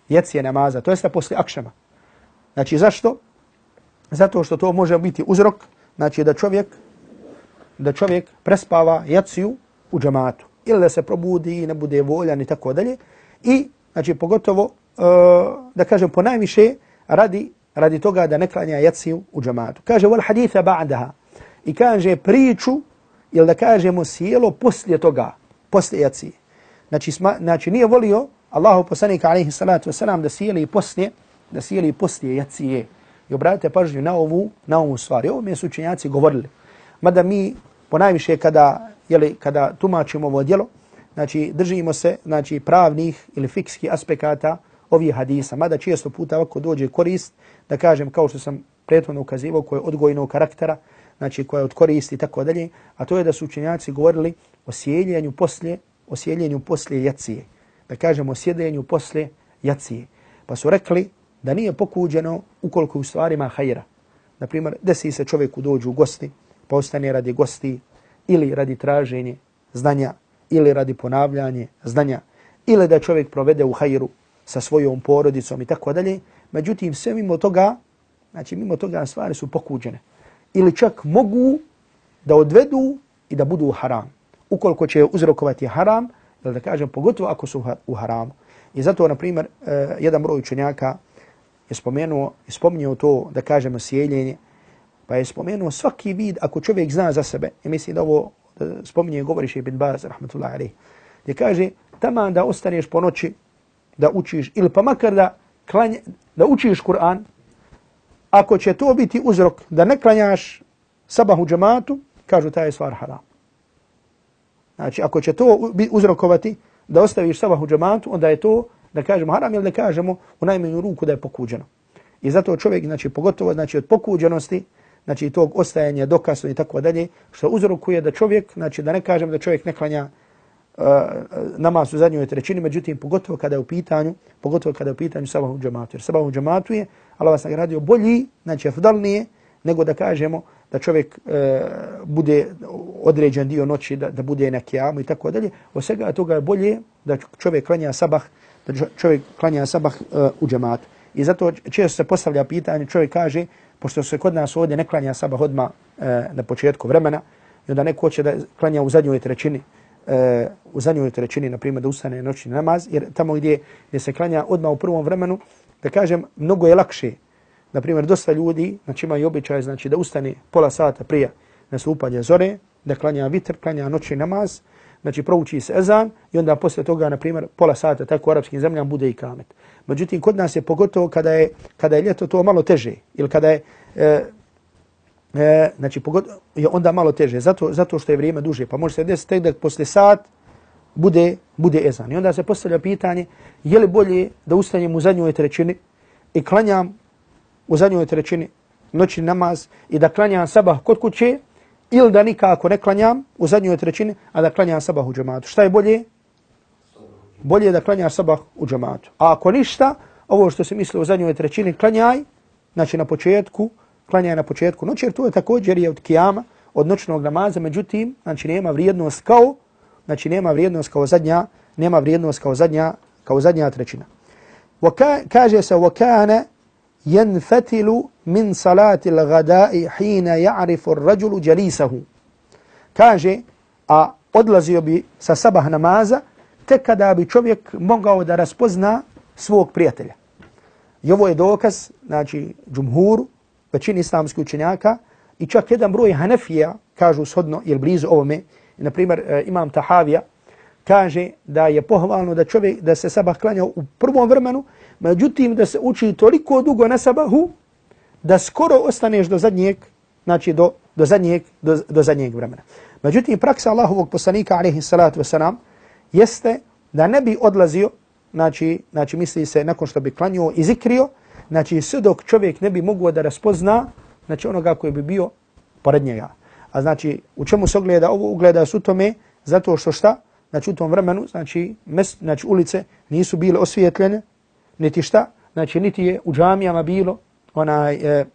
jacije namaza. To jeste poslije akšama. Znači, zašto? Zato što to može biti uzrok, znači da čovjek, da čovjek prespava jaciju u džamatu. Ili da se probudi i ne bude voljan i tako dalje. I, znači, pogotovo, uh, da kažem, po najviše radi radi toga da ne klanja jaciju u džamatu. Kaže, wal haditha ba'daha. I kaže priču, ili da kažemo sjelo poslije toga, poslije jacije. Znači, sma, znači nije volio Allahu poslanika alaihi salatu wasalam da sjeli poslije, da sjeli poslije jacije. I obratite pažnju na ovu, na ovu stvar. I ovo mi su učenjaci govorili. Mada mi ponajviše kada, jeli, kada tumačimo ovo djelo, znači držimo se znači, pravnih ili fikskih aspekata ovih hadisa. Mada često puta ovako dođe korist, da kažem kao što sam prethodno ukazivao, koje je odgojnog karaktera, znači koja je od koristi i tako dalje, a to je da su učenjaci govorili o sjeljenju poslije, o sjeljenju poslije jacije. Da kažemo o sjedenju poslije jacije. Pa su rekli da nije pokuđeno ukoliko u stvarima hajra. Naprimjer, desi se čovjeku dođu u gosti, pa ostane radi gosti ili radi traženje znanja ili radi ponavljanje znanja ili da čovjek provede u hajru sa svojom porodicom i tako dalje. Međutim, sve mimo toga, znači mimo toga stvari su pokuđene. Ili čak mogu da odvedu i da budu haram. Ukoliko će uzrokovati haram, ili da kažem, pogotovo ako su u haramu. I zato, na primjer, e, jedan broj učenjaka je spomenuo, je spomenuo to, da kažemo, sjeljenje, pa je spomenuo svaki vid, ako čovjek zna za sebe, i mislim da ovo da spominje, govoriš Ibn Baz, rahmatullahi alaih, gdje kaže, tamo da ostaneš po noći, da učiš, ili pa makar da, klanje, da učiš Kur'an, ako će to biti uzrok da ne klanjaš sabah u džematu, kažu taj je stvar haram. Znači, ako će to uzrokovati da ostaviš sabah u džematu, onda je to, da kažemo haram ili ne kažemo u najmanju ruku da je pokuđeno. I zato čovjek, znači, pogotovo znači, od pokuđenosti, znači tog ostajanja dokasno i tako dalje, što uzrokuje da čovjek, znači da ne kažem da čovjek ne klanja uh, namaz u zadnjoj trećini, međutim, pogotovo kada je u pitanju, pogotovo kada je u pitanju sabah u džematu. Jer sabah u džematu je, Allah vas nagradio, bolji, znači afdalnije, nego da kažemo da čovjek e, bude određen dio noći, da, da bude na kijamu i tako dalje. Od svega toga je bolje da čovjek klanja sabah, da čovjek klanja sabah e, u džematu. I zato često se postavlja pitanje, čovjek kaže, pošto se kod nas ovdje ne klanja sabah odma e, na početku vremena, i onda neko će da klanja u zadnjoj trećini, e, u zadnjoj trećini, na primjer, da ustane noćni namaz, jer tamo gdje, gdje se klanja odma u prvom vremenu, da kažem, mnogo je lakše. Na primjer, dosta ljudi, znači imaju običaj, znači da ustane pola sata prije nastupanja zore, da klanja vitr, klanja noćni namaz, znači prouči se ezan i onda posle toga, na primjer, pola sata, tako u arapskim zemljama, bude i kamet. Međutim, kod nas je pogotovo kada je, kada je ljeto to malo teže. Ili kada je, e, e, znači, pogotovo, je onda malo teže. Zato, zato što je vrijeme duže. Pa može se desiti tek da posle sat bude, bude ezan. I onda se postavlja pitanje, je li bolje da ustanjem u zadnjoj trećini i klanjam u zadnjoj trećini noćni namaz i da klanjam sabah kod kuće ili da nikako ne klanjam u zadnjoj trećini, a da klanjam sabah u džematu. Šta je bolje? bolje je da klanjaš sabah u džamatu. A ako ništa, ovo što se misli u zadnjoj trećini, klanjaj, znači na početku, klanjaj na početku noći, jer to je također je od kijama, od noćnog namaza, međutim, znači nema vrijednost kao, znači nema vrijednost kao zadnja, nema vrijednost kao zadnja, kao zadnja trećina. Waka, kaže se, وَكَانَ يَنْفَتِلُ مِنْ صَلَاتِ الْغَدَاءِ حِينَ يَعْرِفُ الرَّجُلُ جَلِيسَهُ Kaže, a odlazio bi sa sabah namaza, tek kada bi čovjek mogao da raspozna svog prijatelja. I ovo je dokaz, znači, džumhuru, većini islamskih učenjaka, i čak jedan broj Hanefija, kažu shodno, jer blizu ovome, na primjer, e, imam Tahavija, kaže da je pohvalno da čovjek, da se sabah klanja u prvom vremenu, međutim da se uči toliko dugo na sabahu, da skoro ostaneš do zadnjeg, znači do, do, zadnjeg, do, do zadnjeg vremena. Međutim, praksa Allahovog poslanika, alaihi salatu wasalam, jeste da ne bi odlazio, znači, znači misli se nakon što bi klanio i zikrio, znači sve dok čovjek ne bi mogao da raspozna, znači onoga koji bi bio pored njega. A znači u čemu se ogleda ovo? Ugleda su tome zato što šta? Znači u tom vremenu, znači, mes, znači ulice nisu bile osvijetljene, niti šta? Znači niti je u džamijama bilo onaj e,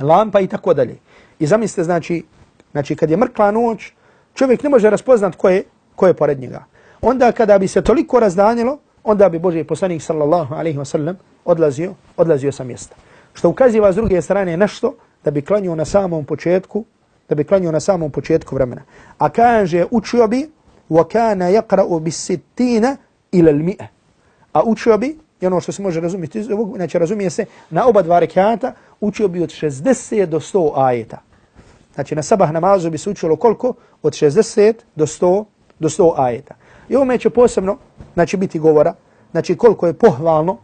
lampa i tako dalje. I zamislite, znači, znači kad je mrkla noć, čovjek ne može raspoznat ko je, ko je pored njega onda kada bi se toliko razdanjilo, onda bi Boži poslanik sallallahu alaihi wa sallam odlazio, odlazio sa mjesta. Što ukaziva s druge strane nešto da bi klanio na samom početku, da bi klanio na samom početku vremena. A kaže učio bi وَكَانَ يَقْرَأُ بِسِتِّينَ إِلَى الْمِئَ A učio bi, i ono što se može razumjeti, znači razumije se, na oba dva rekata učio bi od 60 do 100 ajeta. Znači na sabah namazu bi se učilo koliko? Od 60 do 100, do 100 ajeta. I ovome će posebno znači, biti govora, znači koliko je pohvalno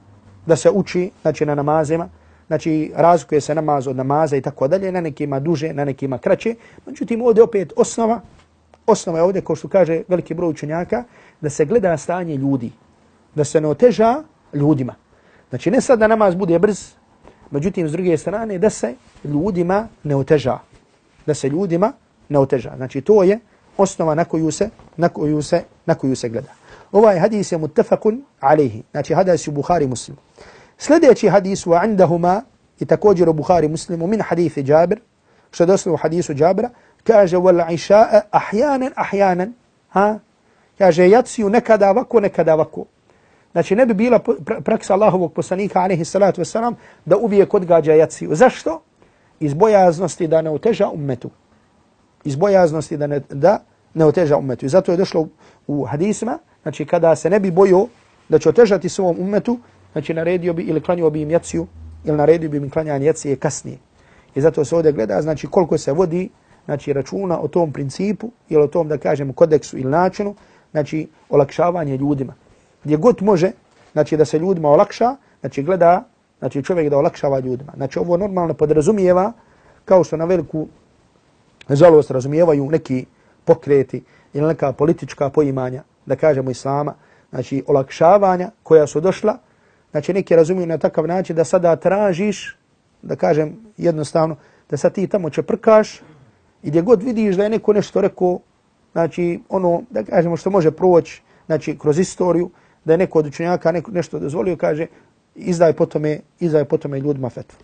da se uči znači, na namazima, znači razlikuje se namaz od namaza i tako dalje, na nekima duže, na nekima kraće. Međutim, ovdje opet osnova, osnova je ovdje, kao što kaže veliki broj učenjaka, da se gleda stanje ljudi, da se ne oteža ljudima. Znači ne sad da namaz bude brz, Međutim, s druge strane, da se ljudima ne oteža. Da se ljudima ne oteža. Znači, to je osnova na koju se, na koju se, na koju se gleda. Ovaj hadis je muttafakun alaihi. Znači, hadis je Buhari muslim. Sljedeći hadis u indahuma i također u Buhari muslimu min hadithi Jabir, što je došlo u hadisu Jabira, kaže, wal iša'a ahjanen ahjanen, ha? Kaže, jaciju nekada ovako, nekada ovako. Znači, ne bi bila praksa Allahovog poslanika, alaihi salatu wasalam, da uvijek odgađa jaciju. Zašto? Iz bojaznosti da ne oteža ummetu. Iz bojaznosti da ne, da ne oteža ummetu. I zato je došlo u hadisma, znači, kada se ne bi bojio da će otežati svom ummetu, znači, naredio bi ili klanio bi im jaciju, ili naredio bi im klanjanje jacije kasnije. I zato se ovdje gleda, znači, koliko se vodi, znači, računa o tom principu, ili o tom, da kažemo, kodeksu ili načinu, znači, olakšavanje ljudima gdje god može, znači da se ljudima olakša, znači gleda, znači čovjek da olakšava ljudima. Znači ovo normalno podrazumijeva, kao što na veliku žalost razumijevaju neki pokreti ili neka politička poimanja, da kažemo islama, znači olakšavanja koja su došla, znači neki razumiju na takav način da sada tražiš, da kažem jednostavno, da sad ti tamo čeprkaš i gdje god vidiš da je neko nešto rekao, znači ono, da kažemo što može proći, znači kroz istoriju, da je neko od učenjaka neko nešto dozvolio, kaže, izdaj potome, izdaj potome ljudima fetvu.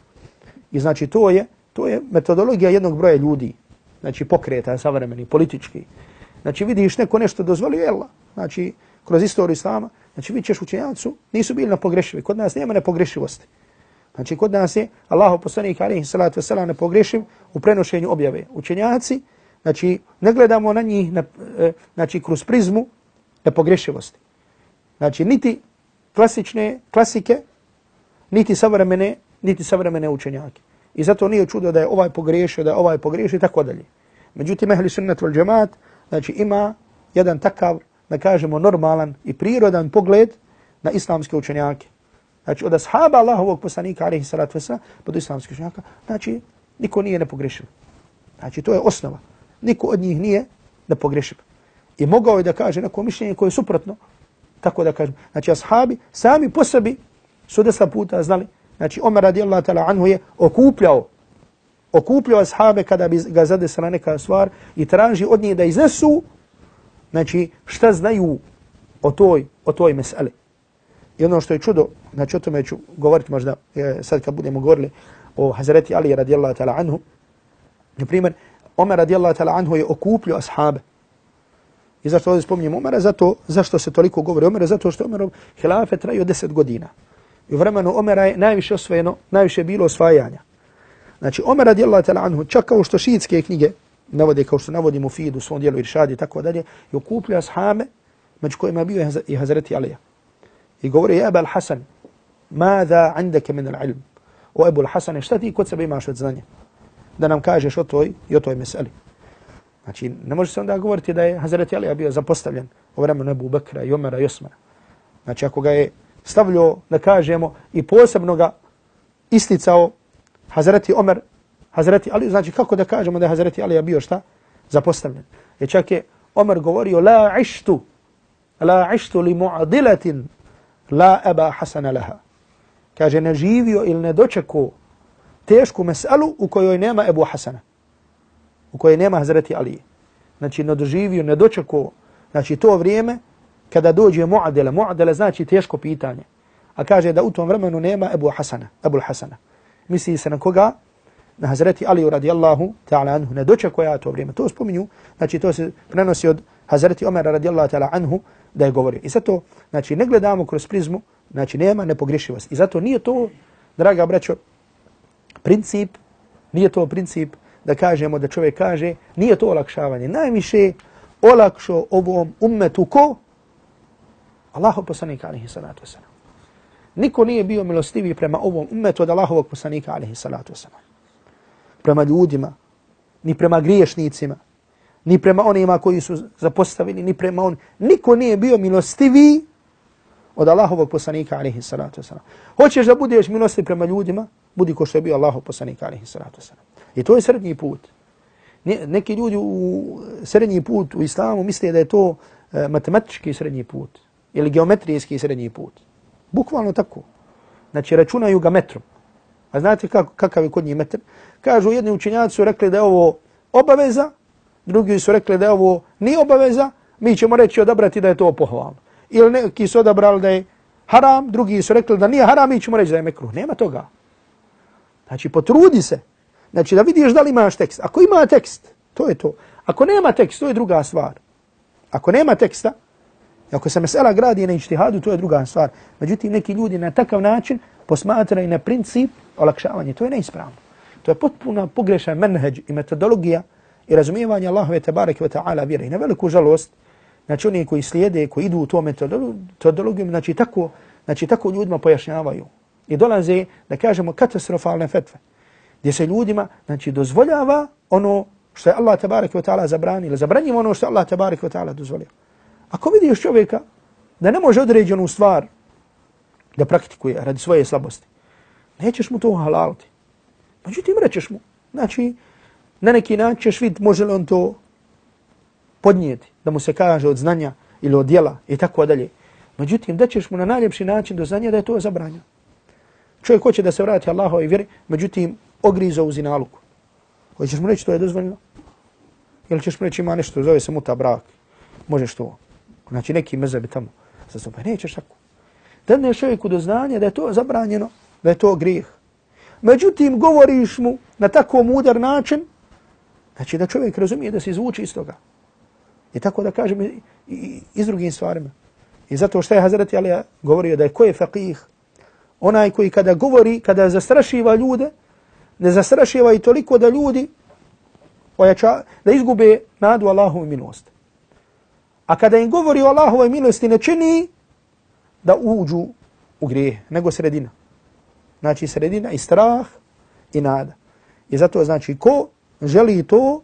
I znači to je, to je metodologija jednog broja ljudi, znači pokreta, savremeni, politički. Znači vidiš neko nešto dozvolio, jel, znači kroz istoriju islama, znači vi ćeš učenjacu, nisu bili na pogrešivi, kod nas nema nepogrešivosti. Znači kod nas je Allah poslanik alaihi salatu wasalam nepogrešiv u prenošenju objave. Učenjaci, znači ne gledamo na njih, na, e, znači kroz prizmu nepogrešivosti. Znači, niti klasične klasike, niti savremene, niti savremene učenjake. I zato nije čudo da je ovaj pogrešio, da je ovaj pogrešio i tako dalje. Međutim, ehli sunnet vel džemaat, znači ima jedan takav, da kažemo, normalan i prirodan pogled na islamske učenjake. Znači, od ashaba Allahovog poslanika, alaihi salatu vasa, pod pa islamske učenjaka, znači, niko nije nepogrešiv. Znači, to je osnova. Niko od njih nije nepogrešiv. I mogao je da kaže neko mišljenje koje je suprotno tako da kažem. Znači, ashabi sami po sebi su desla puta znali. Znači, Omer radijallahu ta'ala anhu je okupljao, okupljao ashabe kada bi ga zadesila neka stvar i traži od njih da iznesu, znači, šta znaju o toj, o toj mesele. I ono što je čudo, znači o tome ću govoriti možda e, sad kad budemo govorili o Hazreti Ali radijallahu ta'ala anhu, na primjer, Omer radijallahu ta'ala anhu je okuplio ashabe. I zašto ovdje spominjem Omera? Zato, zašto se toliko govori Omera? Zato što Omerov hilafet traju 10 godina. I u vremenu Omera je najviše osvojeno, najviše bilo osvajanja. Znači, Omer radijallahu ta'ala anhu, čak kao što šiitske knjige navode, kao što navodi Mufid u svom dijelu Iršadi i tako dalje, i okuplja ashame, među kojima bio i Hazreti Alija. I govori, je Ebal Hasan, mada andake min al-ilm? O Ebul Hasan, šta ti kod sebe imaš od znanja? Da nam kažeš o toj i o toj meseli. Znači, ne može se onda govoriti da je Hazreti Alija bio zapostavljen u vremenu Ebu Bekra i Omera i Osmana. Znači, ako ga je stavljao, da kažemo, i posebno ga isticao Hazreti Omer, Hazreti Ali, znači kako da kažemo da je Hazreti Ali bio šta? Zapostavljen. Jer čak je Omer govorio, la ištu, la ištu li muadilatin, la eba hasana laha. Kaže, ne živio ili ne dočekao tešku mesalu u kojoj nema Ebu Hasana u kojoj nema Hazreti Alije. Znači, ne doživio, ne dočekao, znači to vrijeme kada dođe muadila, Mu'adele znači teško pitanje. A kaže da u tom vremenu nema Ebu Hasana, Ebu Hasana. Misli se na koga? Na Hazreti Aliju radijallahu ta'ala anhu. Ne dočekuje to vrijeme. To spominju, znači to se prenosi od Hazreti Omera radijallahu ta'ala anhu da je govorio. I zato, znači, ne gledamo kroz prizmu, znači nema nepogrišivost. I zato nije to, draga braćo, princip, nije to princip da kažemo da čovjek kaže, nije to olakšavanje. Najviše olakšo ovom ummetu ko? Allahu poslanika alihi salatu wasalam. Niko nije bio milostiviji prema ovom ummetu od Allahovog poslanika alihi salatu wasalam. Prema ljudima, ni prema griješnicima, ni prema onima koji su zapostavili, ni prema on. Niko nije bio milostivi od Allahovog poslanika alaihi salatu wasalam. Hoćeš da budeš milostiv prema ljudima, budi ko što je bio Allahov poslanika, alaihi salatu wasalam. I to je srednji put. Neki ljudi u srednji put u islamu misle da je to e, matematički srednji put ili geometrijski srednji put. Bukvalno tako. Znači računaju ga metrom. A znate kako, kakav je kod njih metar? Kažu, jedni učenjaci su rekli da je ovo obaveza, drugi su rekli da je ovo nije obaveza, mi ćemo reći odabrati da je to pohvalno. Ili neki su odabrali da je haram, drugi su rekli da nije haram, mi ćemo reći da je mekruh. Nema toga. Znači, potrudi se. Znači, da vidiš da li imaš tekst. Ako ima tekst, to je to. Ako nema tekst, to je druga stvar. Ako nema teksta, ako se mesela gradi na ištihadu, to je druga stvar. Međutim, neki ljudi na takav način posmatraju na princip olakšavanja. To je neispravno. To je potpuno pogrešan menheđ i metodologija i razumijevanje Allahove tabareke wa ta'ala vjere. I na veliku žalost, znači oni koji slijede, koji idu u to metodologiju, znači tako, znači tako ljudima pojašnjavaju. I dolaze, da kažemo, katastrofalne fetve. Gdje se ljudima, znači, dozvoljava ono što je Allah tabareke wa ta'ala zabranio, ili zabranjivo ono što je Allah tabareke wa ta'ala dozvolio. Ako vidiš čovjeka da ne može određenu stvar da praktikuje radi svoje slabosti, nećeš mu to halaliti. Međutim, rećeš mu. Znači, na neki način ćeš vidjeti može li on to podnijeti, da mu se kaže od znanja ili od djela i tako dalje. Međutim, da ćeš mu na najljepši način do znanja da je to zabranjeno. Čovjek hoće da se vrati Allahove i vjeri, međutim, ogrizo u zinaluku. Hoćeš mu reći to je dozvoljeno? Ili ćeš mu reći ima nešto, zove se muta brak. Možeš to. Znači neki mezebi tamo. Zastupa, nećeš tako. Da ne čovjeku do znanja da je to zabranjeno, da je to grijeh. Međutim, govoriš mu na tako mudar način, znači da čovjek razumije da se izvuči iz toga. I tako da kažem i, i, i s drugim stvarima. I zato što je Hazreti Ali govorio da je ko je faqih, onaj koji kada govori, kada zastrašiva ljude, ne zastrašiva i toliko da ljudi ojača, da izgube nadu Allahovu milost. A kada im govori o Allahovoj milosti ne čini da uđu u grije, nego sredina. Znači sredina i strah i nada. I zato znači ko želi to,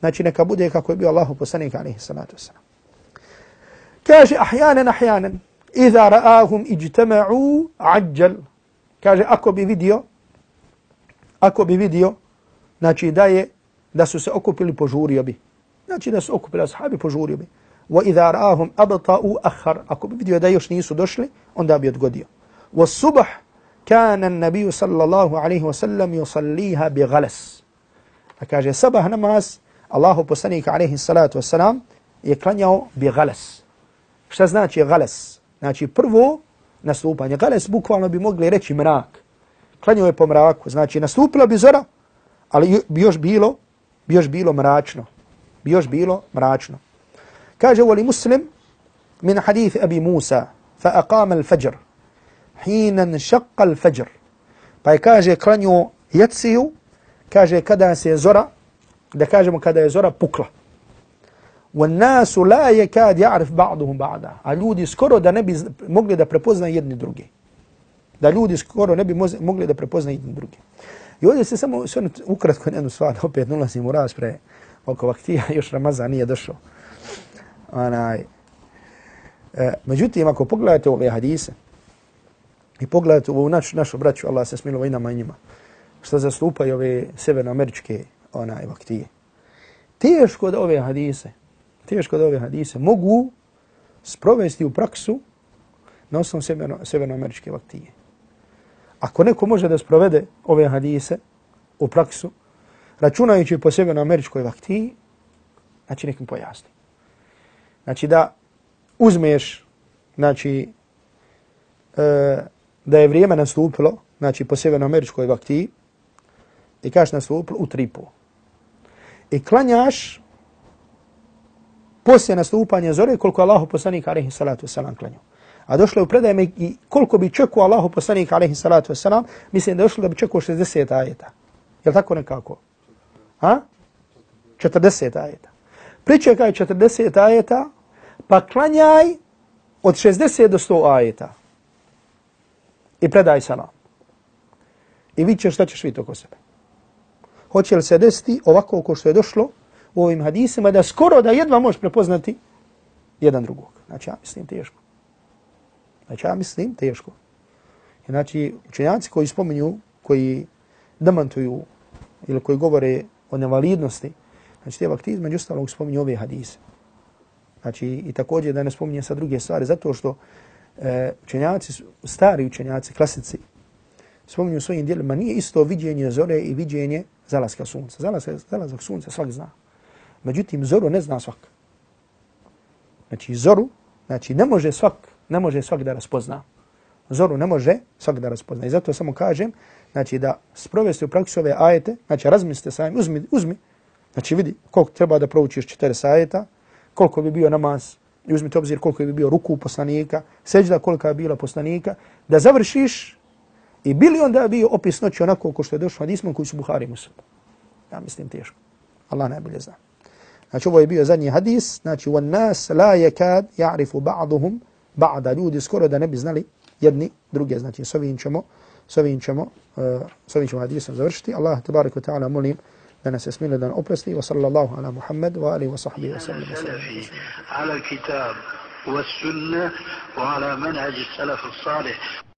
znači neka bude kako je bio Allahu poslanik alaihi salatu wasalam. Kaže ahjanen ahjanen, iza ra'ahum ijtama'u ađal. Kaže ako bi vidio, ako bi vidio, znači da je, da su se okupili, požurio bi. Znači da su okupili ashabi, požurio bi. Wa idha ra'ahum abta'u akhar. Ako bi vidio da još nisu došli, onda bi odgodio. Wa subah kana an-nabiy sallallahu alayhi wa sallam yusalliha bi ghalas. A kaže sabah namaz, Allahu poslanik alayhi salatu wassalam je klanjao bi ghalas. Šta znači ghalas? Znači prvo nastupanje. Ghalas bukvalno bi mogli reći mrak klanjao je po mraku, znači nastupila bi zora, ali bi još bilo, bi još bilo mračno. Bi još bilo mračno. كاجا ولمسلم من حديث أبي موسى فأقام الفجر. حين انشق الفجر. باي كاجا كرانيو يتسيو كاجا كدا سيزورا دا كاجا مكدا يزورا بكرة. والناس لا يكاد يعرف بعضهم بعضا. اليودي سكرو دا نبي مغلي دا بربوزنا يدني درجي دا اليودي سكرو نبي مغلي دا بربوزنا يدني درجي يودي سيسمو سنة سنت وكرت كون انو سوال اوبيت نولا سي مراس بري. أوكو وقتيا يوش رمزا نيا دشو. Onaj. E, međutim, ako pogledate ove hadise i pogledate ovu naš, našu braću, Allah se smilova i nama i njima, što zastupaju ove severnoameričke onaj, vaktije, teško da ove hadise, teško da ove hadise mogu sprovesti u praksu na osnovu severno, severnoameričke vaktije. Ako neko može da sprovede ove hadise u praksu, računajući po sebe na američkoj vaktiji, znači nekim pojasni. Znači da uzmeš, znači, e, da je vrijeme nastupilo, znači po severnoameričkoj na američkoj i kaš nastupilo u tri po. I klanjaš poslije nastupanja zore koliko Allahu poslanik alaihi salatu wasalam klanjao. A došlo je u predajme i koliko bi čekao Allahu poslanik alaihi salatu wasalam, mislim da je došlo da bi čekao 60 ajeta. Je tako nekako? Ha? 40 ajeta. Pričekaj 40 ajeta, pa klanjaj od 60 do 100 ajeta. I predaj salam. I vidit ćeš šta ćeš vidjeti oko sebe. Hoće li se desiti ovako oko što je došlo u ovim hadisima, da skoro da jedva možeš prepoznati jedan drugog. Znači, ja mislim teško. Znači, ja mislim, teško. Znači, učenjaci koji spominju, koji demantuju ili koji govore o nevalidnosti, znači, te vakti između ostalog spominju ove hadise. Znači, i također da ne spominje sa druge stvari, zato što e, učenjaci, stari učenjaci, klasici, spominju svojim dijelima, nije isto viđenje zore i viđenje zalaska sunca. Zalaska, zalazak sunca svak zna. Međutim, zoru ne zna svak. Znači, zoru, znači, ne može svak, ne može svak da raspozna. Zoru ne može svak da raspozna. I zato samo kažem, znači, da sprovesti u praksu ove ajete, znači, razmislite sami, uzmi, uzmi, znači, vidi koliko treba da proučiš 40 ajeta, koliko bi bio namaz, i uzmite obzir koliko bi bio ruku poslanika, seđda kolika bi bila poslanika, da završiš i bili onda bio opis noći onako ko što je došlo hadismom koji su Buhari musul. Ja mislim teško. Allah najbolje zna. Znači ovo je bio zadnji hadis, znači وَنْ نَاسَ لَا يَكَادْ يَعْرِفُ بَعْضُهُمْ بَعْدَ ljudi skoro da ne bi znali jedni druge. Znači s ovim ćemo, s ovim ćemo, uh, s ovim ćemo hadisom završiti. Allah tabarik wa ta'ala molim da nas smile da oprosti. Wa sallallahu ala Muhammad wa alihi wa sahbihi wa sallam. على الكتاب والسنة وعلى منهج السلف الصالح